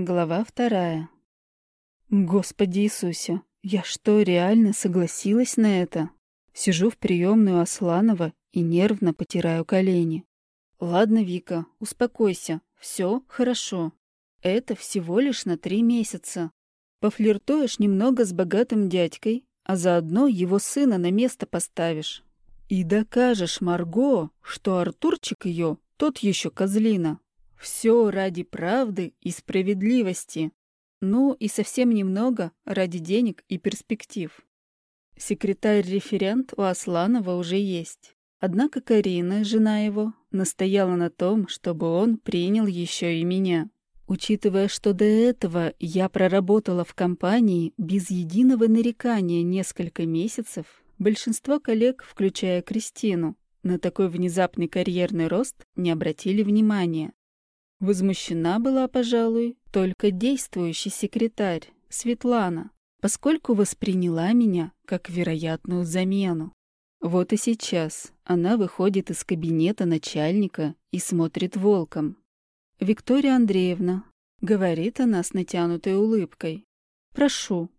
Глава вторая. Господи Иисусе, я что, реально согласилась на это? Сижу в приемную Асланова и нервно потираю колени. Ладно, Вика, успокойся, все хорошо. Это всего лишь на три месяца. Пофлиртуешь немного с богатым дядькой, а заодно его сына на место поставишь. И докажешь Марго, что Артурчик ее тот еще козлина. Все ради правды и справедливости. Ну и совсем немного ради денег и перспектив. Секретарь-референт у Асланова уже есть. Однако Карина, жена его, настояла на том, чтобы он принял еще и меня. Учитывая, что до этого я проработала в компании без единого нарекания несколько месяцев, большинство коллег, включая Кристину, на такой внезапный карьерный рост не обратили внимания. Возмущена была, пожалуй, только действующий секретарь, Светлана, поскольку восприняла меня как вероятную замену. Вот и сейчас она выходит из кабинета начальника и смотрит волком. «Виктория Андреевна», — говорит она с натянутой улыбкой, — «прошу».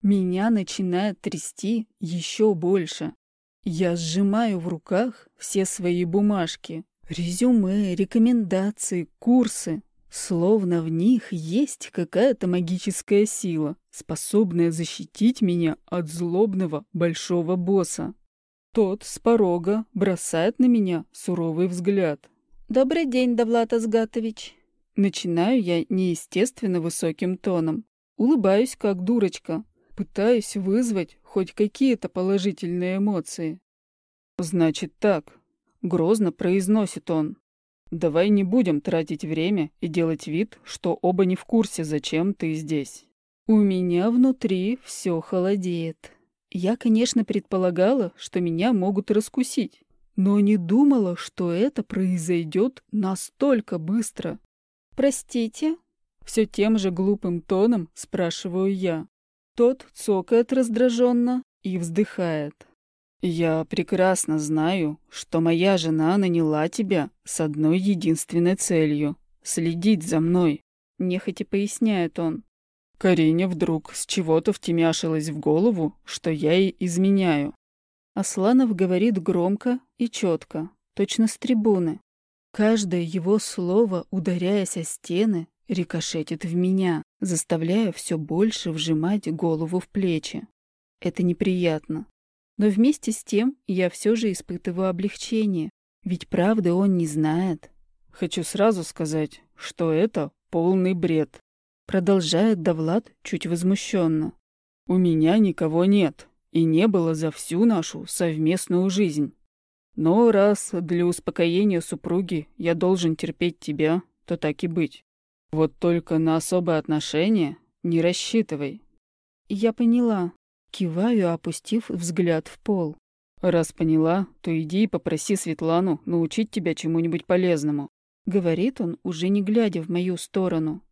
Меня начинает трясти еще больше. Я сжимаю в руках все свои бумажки, Резюме, рекомендации, курсы. Словно в них есть какая-то магическая сила, способная защитить меня от злобного большого босса. Тот с порога бросает на меня суровый взгляд. «Добрый день, Давлат Азгатович!» Начинаю я неестественно высоким тоном. Улыбаюсь, как дурочка, пытаюсь вызвать хоть какие-то положительные эмоции. «Значит так», Грозно произносит он. «Давай не будем тратить время и делать вид, что оба не в курсе, зачем ты здесь». У меня внутри все холодеет. Я, конечно, предполагала, что меня могут раскусить, но не думала, что это произойдет настолько быстро. «Простите?» Все тем же глупым тоном спрашиваю я. Тот цокает раздраженно и вздыхает. «Я прекрасно знаю, что моя жена наняла тебя с одной единственной целью — следить за мной», — нехотя поясняет он. Карине вдруг с чего-то втемяшилось в голову, что я ей изменяю. Асланов говорит громко и четко, точно с трибуны. Каждое его слово, ударяясь о стены, рикошетит в меня, заставляя все больше вжимать голову в плечи. Это неприятно. Но вместе с тем я все же испытываю облегчение, ведь правды он не знает. Хочу сразу сказать, что это полный бред. Продолжает Давлад чуть возмущенно. У меня никого нет и не было за всю нашу совместную жизнь. Но раз для успокоения супруги я должен терпеть тебя, то так и быть. Вот только на особые отношения не рассчитывай. Я поняла, Киваю, опустив взгляд в пол. «Раз поняла, то иди и попроси Светлану научить тебя чему-нибудь полезному», — говорит он, уже не глядя в мою сторону.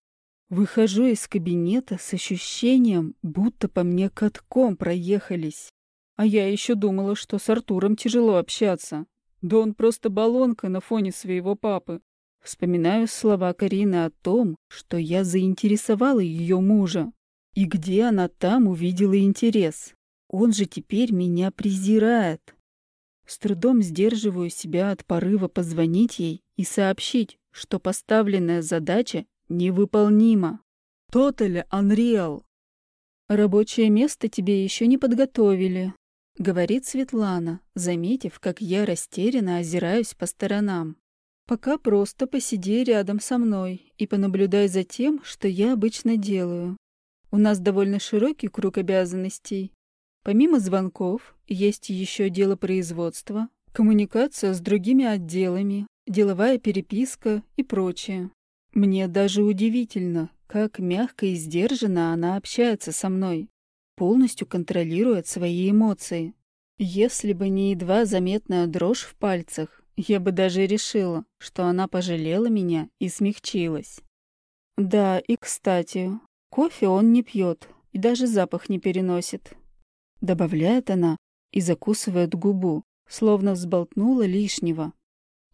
Выхожу из кабинета с ощущением, будто по мне катком проехались. А я еще думала, что с Артуром тяжело общаться. Да он просто баллонка на фоне своего папы. Вспоминаю слова Карины о том, что я заинтересовала ее мужа. И где она там увидела интерес? Он же теперь меня презирает. С трудом сдерживаю себя от порыва позвонить ей и сообщить, что поставленная задача невыполнима. Totally unreal. Рабочее место тебе еще не подготовили, говорит Светлана, заметив, как я растерянно озираюсь по сторонам. Пока просто посиди рядом со мной и понаблюдай за тем, что я обычно делаю. У нас довольно широкий круг обязанностей. Помимо звонков, есть еще дело производства, коммуникация с другими отделами, деловая переписка и прочее. Мне даже удивительно, как мягко и сдержанно она общается со мной, полностью контролирует свои эмоции. Если бы не едва заметная дрожь в пальцах, я бы даже решила, что она пожалела меня и смягчилась. Да, и кстати, Кофе он не пьет и даже запах не переносит. Добавляет она и закусывает губу, словно взболтнула лишнего.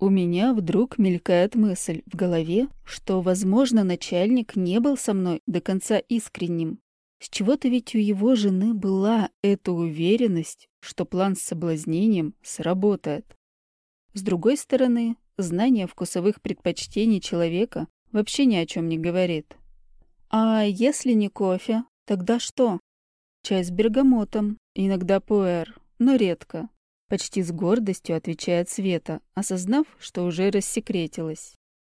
У меня вдруг мелькает мысль в голове, что, возможно, начальник не был со мной до конца искренним. С чего-то ведь у его жены была эта уверенность, что план с соблазнением сработает. С другой стороны, знание вкусовых предпочтений человека вообще ни о чем не говорит. А если не кофе, тогда что? Чай с бергамотом, иногда пуэр, но редко. Почти с гордостью отвечает Света, осознав, что уже рассекретилась.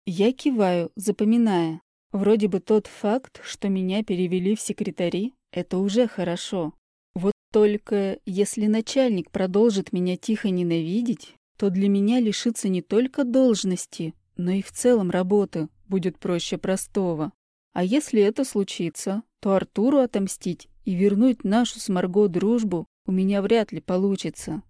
Я киваю, запоминая. Вроде бы тот факт, что меня перевели в секретари, это уже хорошо. Вот только если начальник продолжит меня тихо ненавидеть, то для меня лишиться не только должности, но и в целом работы будет проще простого. А если это случится, то Артуру отомстить и вернуть нашу с Марго дружбу у меня вряд ли получится.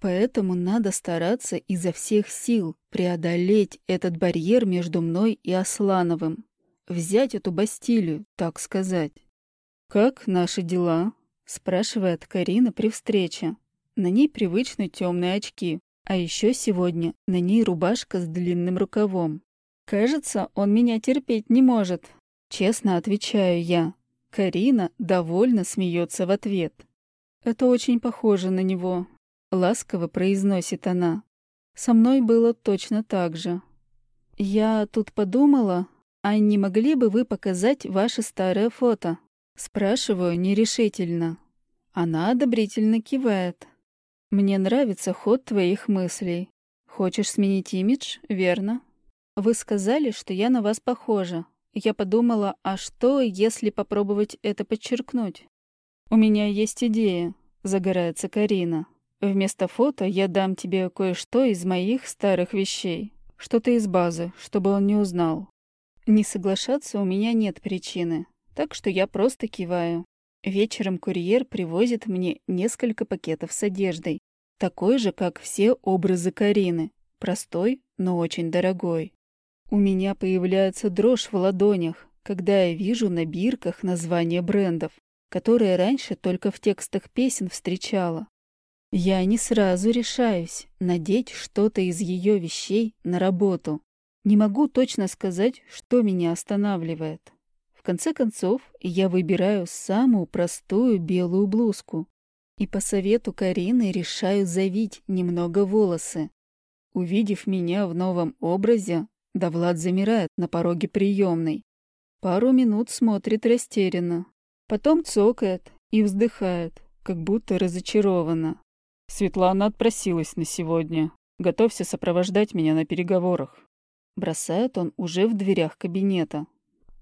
Поэтому надо стараться изо всех сил преодолеть этот барьер между мной и Аслановым. Взять эту Бастилию, так сказать. «Как наши дела?» — спрашивает Карина при встрече. На ней привычные темные очки, а еще сегодня на ней рубашка с длинным рукавом. «Кажется, он меня терпеть не может», — честно отвечаю я. Карина довольно смеется в ответ. «Это очень похоже на него. Ласково произносит она. Со мной было точно так же. Я тут подумала, а не могли бы вы показать ваше старое фото? Спрашиваю нерешительно. Она одобрительно кивает. Мне нравится ход твоих мыслей. Хочешь сменить имидж, верно? Вы сказали, что я на вас похожа. Я подумала, а что, если попробовать это подчеркнуть? У меня есть идея, загорается Карина. Вместо фото я дам тебе кое-что из моих старых вещей. Что-то из базы, чтобы он не узнал. Не соглашаться у меня нет причины, так что я просто киваю. Вечером курьер привозит мне несколько пакетов с одеждой, такой же, как все образы Карины, простой, но очень дорогой. У меня появляется дрожь в ладонях, когда я вижу на бирках названия брендов, которые раньше только в текстах песен встречала. Я не сразу решаюсь надеть что-то из ее вещей на работу. Не могу точно сказать, что меня останавливает. В конце концов, я выбираю самую простую белую блузку и по совету Карины решаю завить немного волосы. Увидев меня в новом образе, Давлад замирает на пороге приемной. Пару минут смотрит растерянно, потом цокает и вздыхает, как будто разочарованно. Светлана отпросилась на сегодня. Готовься сопровождать меня на переговорах. Бросает он уже в дверях кабинета.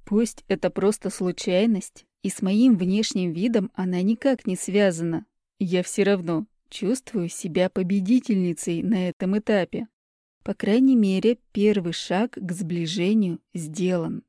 Пусть это просто случайность, и с моим внешним видом она никак не связана. Я все равно чувствую себя победительницей на этом этапе. По крайней мере, первый шаг к сближению сделан.